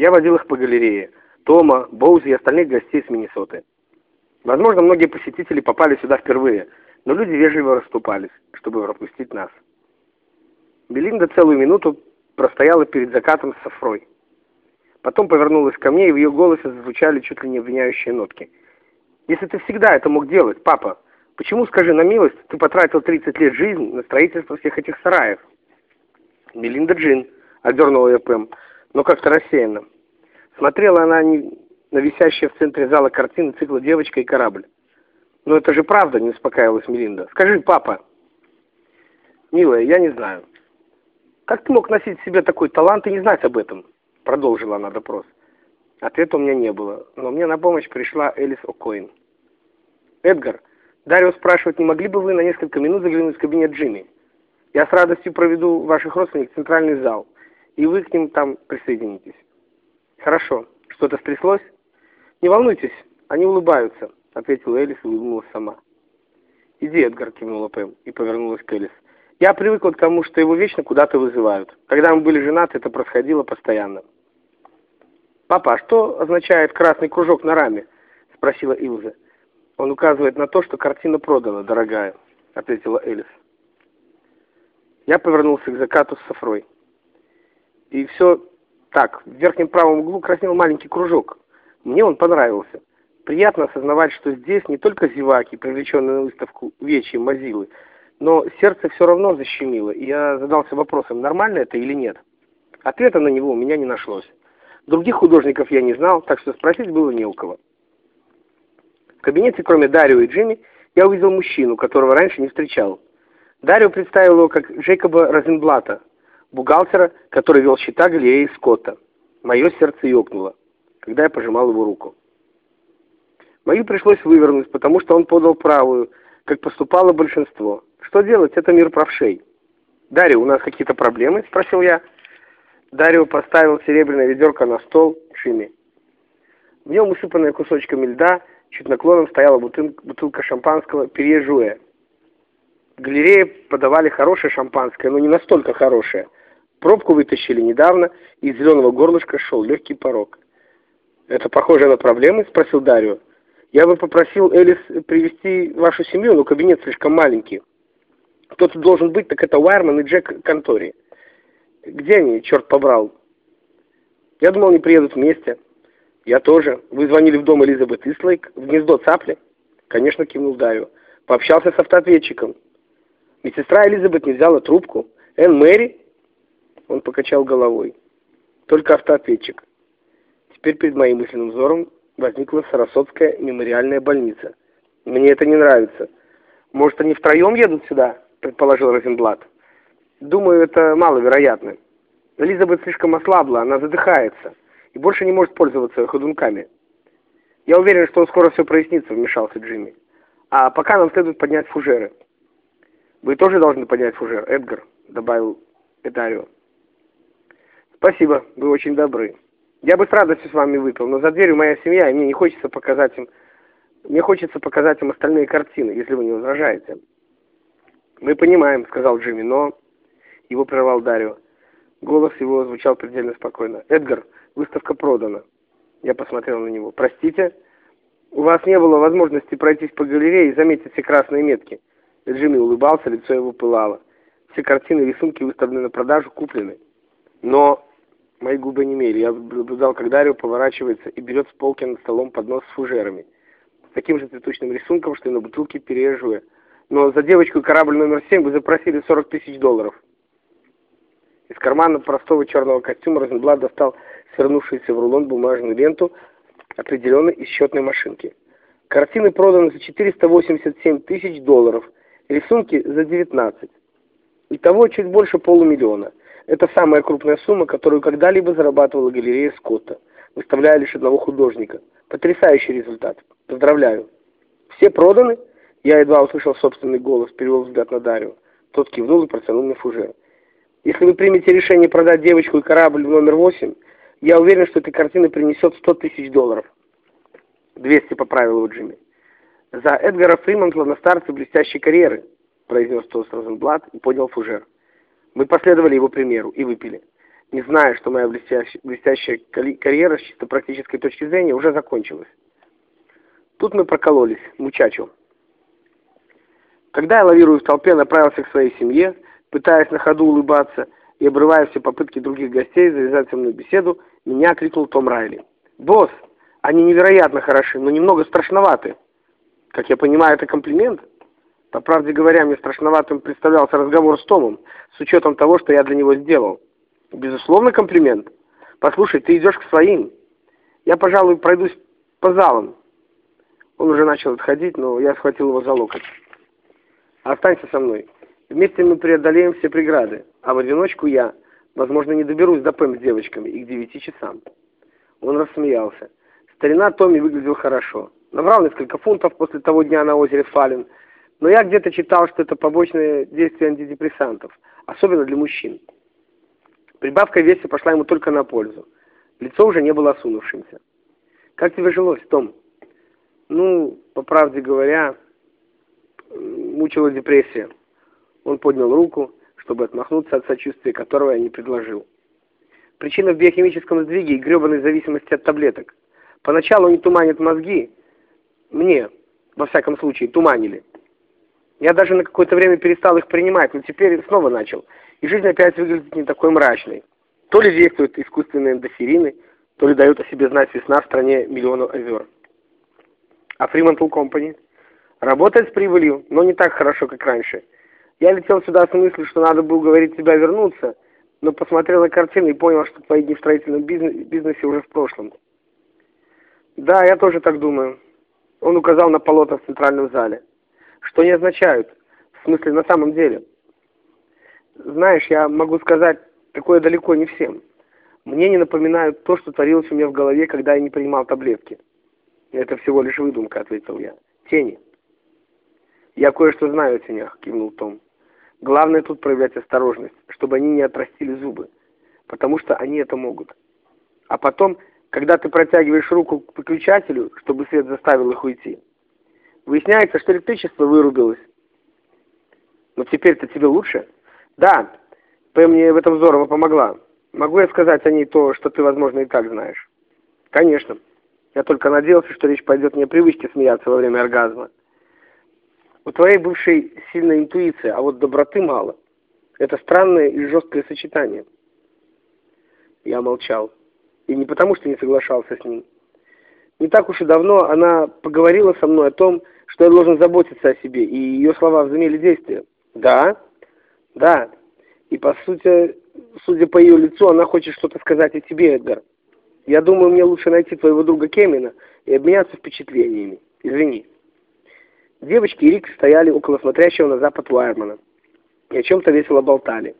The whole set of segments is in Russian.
Я водил их по галерее. Тома, Боузи и остальных гостей с Миннесоты. Возможно, многие посетители попали сюда впервые, но люди вежливо расступались, чтобы пропустить нас. Белинда целую минуту простояла перед закатом с Софрой. Потом повернулась ко мне, и в ее голосе зазвучали чуть ли не обвиняющие нотки. «Если ты всегда это мог делать, папа, почему, скажи на милость, ты потратил 30 лет жизни на строительство всех этих сараев?» «Белинда Джин», — одернула ее Пэм, но как-то рассеянно. Смотрела она на висящие в центре зала картины цикла «Девочка и корабль». «Но это же правда», — не успокаивалась Мелинда. «Скажи, папа». «Милая, я не знаю». «Как ты мог носить в себе такой талант и не знать об этом?» — продолжила она допрос. Ответа у меня не было, но мне на помощь пришла Элис О'Коин. «Эдгар, Дарио спрашивает, не могли бы вы на несколько минут заглянуть в кабинет Джимми? Я с радостью проведу ваших родственников в центральный зал, и вы к ним там присоединитесь». «Хорошо. Что-то стряслось?» «Не волнуйтесь, они улыбаются», — ответила Элис и улыбнулась сама. «Иди, Эдгар», — кивнула Пэм и повернулась к Элис. «Я привыкла к тому, что его вечно куда-то вызывают. Когда мы были женаты, это происходило постоянно». «Папа, а что означает красный кружок на раме?» — спросила Илза. «Он указывает на то, что картина продана, дорогая», — ответила Элис. Я повернулся к закату с Софрой. И все так, в верхнем правом углу краснел маленький кружок. Мне он понравился. Приятно осознавать, что здесь не только зеваки, привлеченные на выставку Вечи Мазилы, но сердце все равно защемило, и я задался вопросом, нормально это или нет. Ответа на него у меня не нашлось. Других художников я не знал, так что спросить было не у кого. В кабинете, кроме Дарио и Джимми, я увидел мужчину, которого раньше не встречал. Дарио представил его как Джейкоба Розенблата, бухгалтера, который вел счета галереи Скотта. Мое сердце ёкнуло, когда я пожимал его руку. Мою пришлось вывернуть, потому что он подал правую, как поступало большинство. Что делать? Это мир правшей. «Дарья, у нас какие-то проблемы?» – спросил я. Дарио поставил серебряное ведерко на стол Шими. В нем, усыпанная кусочками льда, чуть наклоном стояла бутылка, бутылка шампанского «Перье В галерее подавали хорошее шампанское, но не настолько хорошее – Пробку вытащили недавно, из зеленого горлышка шел легкий порог. «Это похоже на проблемы?» – спросил Дарио. «Я бы попросил Элис привести вашу семью, но кабинет слишком маленький. Кто-то должен быть, так это Уайерман и Джек Контори. Где они, черт побрал?» «Я думал, они приедут вместе». «Я тоже. Вы звонили в дом Элизабет Ислейк, в гнездо цапли?» «Конечно», – кивнул Дарио. «Пообщался с автоответчиком. Медсестра Элизабет не взяла трубку. Энн Мэри он покачал головой. Только автоответчик. Теперь перед моим мысленным взором возникла Сарасотская мемориальная больница. Мне это не нравится. Может, они втроем едут сюда? Предположил Розенблат. Думаю, это маловероятно. Элизабет слишком ослабла, она задыхается и больше не может пользоваться ходунками. Я уверен, что скоро все прояснится, вмешался Джимми. А пока нам следует поднять фужеры. Вы тоже должны поднять фужер, Эдгар, добавил Эдарио. Спасибо, вы очень добры. Я бы с радостью с вами выпил, но за дверью моя семья, и мне не хочется показать им... Мне хочется показать им остальные картины, если вы не возражаете. Мы понимаем, сказал Джимми, но... Его прервал Дарио. Голос его звучал предельно спокойно. Эдгар, выставка продана. Я посмотрел на него. Простите? У вас не было возможности пройтись по галерее и заметить все красные метки. Джимми улыбался, лицо его пылало. Все картины и рисунки выставлены на продажу, куплены. Но Мои губы не имели. Я наблюдал, как Дарио поворачивается и берет с полки над столом поднос с фужерами. С таким же цветочным рисунком, что и на бутылке пережуя. Но за девочку корабль номер семь вы запросили 40 тысяч долларов. Из кармана простого черного костюма Розенблат достал свернувшуюся в рулон бумажную ленту, определенной из счетной машинки. Картины проданы за 487 тысяч долларов, рисунки за 19. Итого чуть больше полумиллиона. Это самая крупная сумма, которую когда-либо зарабатывала галерея Скотта, выставляя лишь одного художника. Потрясающий результат. Поздравляю. Все проданы? Я едва услышал собственный голос, перевел взгляд на Дарио. Тот кивнул и протянул мне фужер. Если вы примете решение продать девочку и корабль номер восемь, я уверен, что эта картина принесет сто тысяч долларов. Двести поправил его Джимми. За Эдгара Фримонтла на старте блестящей карьеры, произнес тост Розенблатт и поднял фужер. Мы последовали его примеру и выпили. не зная, что моя блестящая, блестящая карьера с чисто практической точки зрения уже закончилась. Тут мы прокололись, мучачу. Когда я лавирую в толпе, направился к своей семье, пытаясь на ходу улыбаться и обрывая все попытки других гостей завязать со мной беседу, меня крикнул Том Райли. «Босс, они невероятно хороши, но немного страшноваты». Как я понимаю, это комплимент? По правде говоря, мне страшноватым представлялся разговор с Томом, с учетом того, что я для него сделал. Безусловно, комплимент. Послушай, ты идешь к своим. Я, пожалуй, пройдусь по залам. Он уже начал отходить, но я схватил его за локоть. Останься со мной. Вместе мы преодолеем все преграды, а в одиночку я, возможно, не доберусь до Пэм с девочками и к девяти часам. Он рассмеялся. Старина Томми выглядел хорошо. Набрал несколько фунтов после того дня на озере Фален, но я где-то читал, что это побочное действие антидепрессантов, особенно для мужчин. Прибавка веса пошла ему только на пользу. Лицо уже не было осунувшимся. «Как тебе жилось, Том?» «Ну, по правде говоря, мучила депрессия». Он поднял руку, чтобы отмахнуться от сочувствия, которого я не предложил. Причина в биохимическом сдвиге и гребаной зависимости от таблеток. Поначалу они туманят мозги. Мне, во всяком случае, туманили. Я даже на какое-то время перестал их принимать, но теперь снова начал. И жизнь опять выглядит не такой мрачной. То ли действуют искусственные эндосерины, то ли дают о себе знать весна в стране миллионов озер. А Fremantle Company? Работает с прибылью, но не так хорошо, как раньше. Я летел сюда с мыслью, что надо было говорить тебя вернуться, но посмотрел на картину и понял, что твои дни в строительном бизнесе уже в прошлом. Да, я тоже так думаю. Он указал на полотна в центральном зале. Что не означают? В смысле, на самом деле. Знаешь, я могу сказать такое далеко не всем. Мне не напоминают то, что творилось у меня в голове, когда я не принимал таблетки. Это всего лишь выдумка, ответил я. Тени. Я кое-что знаю о тенях, кивнул Том. Главное тут проявлять осторожность, чтобы они не отрастили зубы, потому что они это могут. А потом, когда ты протягиваешь руку к выключателю, чтобы свет заставил их уйти, Выясняется, что электричество вырубилось. Но теперь-то тебе лучше? Да, П мне в этом здорово помогла. Могу я сказать о ней то, что ты, возможно, и так знаешь? Конечно. Я только надеялся, что речь пойдет не о привычке смеяться во время оргазма. У твоей бывшей сильная интуиция, а вот доброты мало. Это странное и жесткое сочетание. Я молчал. И не потому, что не соглашался с ним. Не так уж и давно она поговорила со мной о том, что я должен заботиться о себе, и ее слова возымели действие. Да, да. И по сути, судя по ее лицу, она хочет что-то сказать о тебе, Эдгар. Я думаю, мне лучше найти твоего друга Кемина и обменяться впечатлениями. Извини. Девочки и Рик стояли около смотрящего на запад Уайермана и о чем-то весело болтали.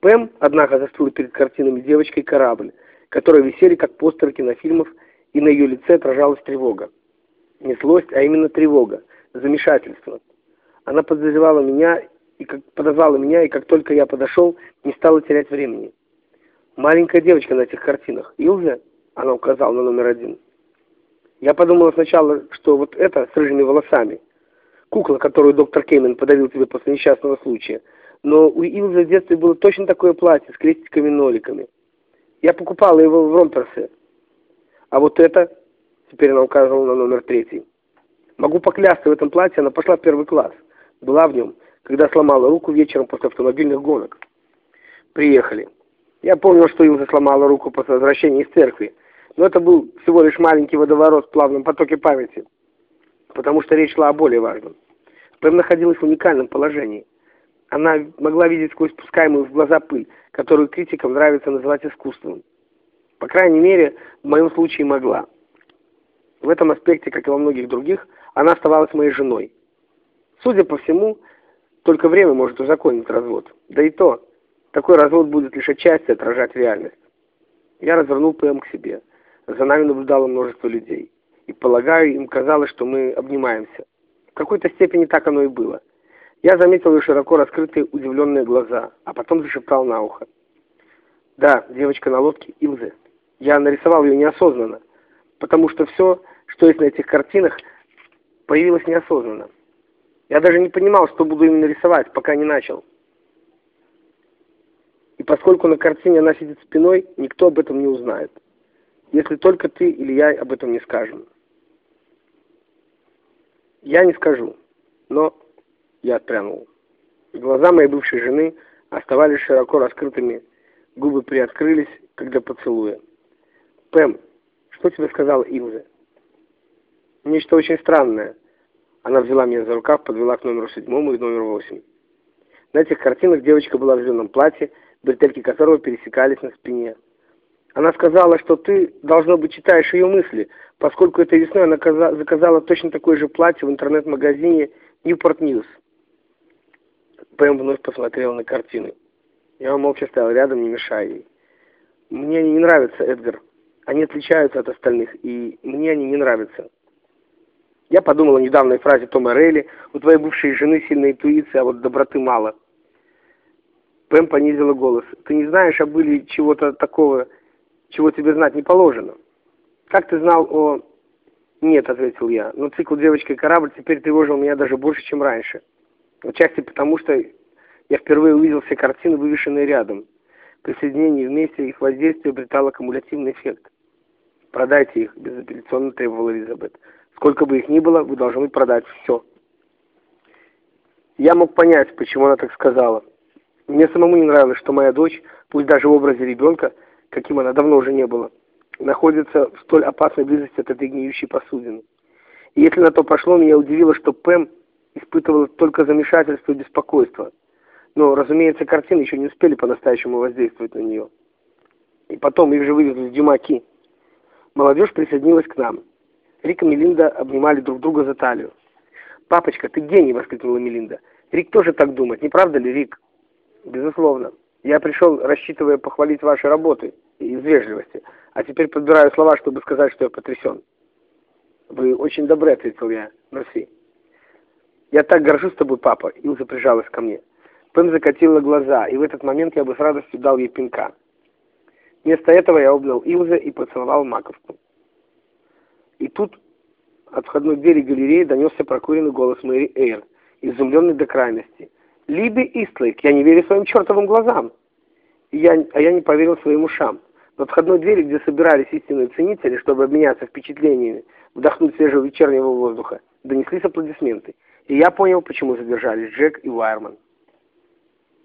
Пэм, однако, застыла перед картинами девочкой корабль, которые висели как постеры кинофильмов, и на ее лице отражалась тревога. Злость, а именно тревога, замешательство. Она подозревала меня и как подозвала меня, и как только я подошел, не стала терять времени. Маленькая девочка на этих картинах. Илза? Она указала на номер один. Я подумала сначала, что вот это с рыжими волосами. Кукла, которую доктор Кеймен подарил тебе после несчастного случая. Но у Илзы в детстве было точно такое платье с крестиками-ноликами. Я покупала его в Ромперсе. А вот это Теперь она указывала на номер третий. Могу поклясться, в этом платье она пошла в первый класс. Была в нем, когда сломала руку вечером после автомобильных гонок. Приехали. Я помнил, что Илза сломала руку после возвращения из церкви. Но это был всего лишь маленький водоворот в плавном потоке памяти. Потому что речь шла о более важном. Пэм находилась в уникальном положении. Она могла видеть сквозь пускаемую в глаза пыль, которую критикам нравится называть искусством. По крайней мере, в моем случае могла. В этом аспекте, как и во многих других, она оставалась моей женой. Судя по всему, только время может узаконить развод. Да и то, такой развод будет лишь отчасти отражать реальность. Я развернул ПМ к себе. За нами наблюдало множество людей. И, полагаю, им казалось, что мы обнимаемся. В какой-то степени так оно и было. Я заметил ее широко раскрытые удивленные глаза, а потом зашептал на ухо. Да, девочка на лодке Илзе. Я нарисовал ее неосознанно потому что все, что есть на этих картинах, появилось неосознанно. Я даже не понимал, что буду именно рисовать, пока не начал. И поскольку на картине она сидит спиной, никто об этом не узнает. Если только ты или я об этом не скажем. Я не скажу, но я отпрянул. Глаза моей бывшей жены оставались широко раскрытыми, губы приоткрылись, когда поцелуя. «Пэм, что тебе сказала Илза?» «Нечто очень странное». Она взяла меня за рукав, подвела к номеру седьмому и номеру восемь. На этих картинах девочка была в зеленом платье, бретельки которого пересекались на спине. Она сказала, что ты, должно быть, читаешь ее мысли, поскольку этой весной она заказала точно такое же платье в интернет-магазине Newport News. Пэм вновь посмотрела на картины. Я молча стоял рядом, не мешая ей. Мне они не нравятся, Эдгар. Они отличаются от остальных, и мне они не нравятся. Я подумал о недавней фразе Тома Рейли «У твоей бывшей жены сильная интуиция, а вот доброты мало». Пэм понизила голос. «Ты не знаешь, а были чего-то такого, чего тебе знать не положено?» «Как ты знал о...» «Нет», — ответил я, «но цикл «Девочка и корабль» теперь тревожил меня даже больше, чем раньше. Отчасти потому, что я впервые увидел все картины, вывешенные рядом. При соединении вместе их воздействие обретало кумулятивный эффект. «Продайте их», — безапелляционно требовала Элизабет. «Сколько бы их ни было, вы должны продать все». Я мог понять, почему она так сказала. Мне самому не нравилось, что моя дочь, пусть даже в образе ребенка, каким она давно уже не была, находится в столь опасной близости от этой гниющей посудины. И если на то пошло, меня удивило, что Пэм испытывала только замешательство и беспокойство. Но, разумеется, картины еще не успели по-настоящему воздействовать на нее. И потом их же вывезли в Дюмаки. Молодежь присоединилась к нам. Рик и Мелинда обнимали друг друга за талию. «Папочка, ты гений!» — воскликнула Мелинда. «Рик тоже так думает, не правда ли, Рик?» «Безусловно. Я пришел, рассчитывая похвалить ваши работы из вежливости, а теперь подбираю слова, чтобы сказать, что я потрясен». «Вы очень добры», — ответил я. «Мерси». «Я так горжусь тобой, папа!» — Илза прижалась ко мне. Пэм закатила глаза, и в этот момент я бы с радостью дал ей пинка. Вместо этого я обнял Илза и поцеловал маковку. И тут от входной двери галереи донесся прокуренный голос Мэри Эйр, изумленный до крайности. «Либи Истлейк, я не верю своим чертовым глазам!» Я, а я не поверил своим ушам. В входной двери, где собирались истинные ценители, чтобы обменяться впечатлениями, вдохнуть свежего вечернего воздуха, донеслись аплодисменты. И я понял, почему задержались Джек и Уайерман.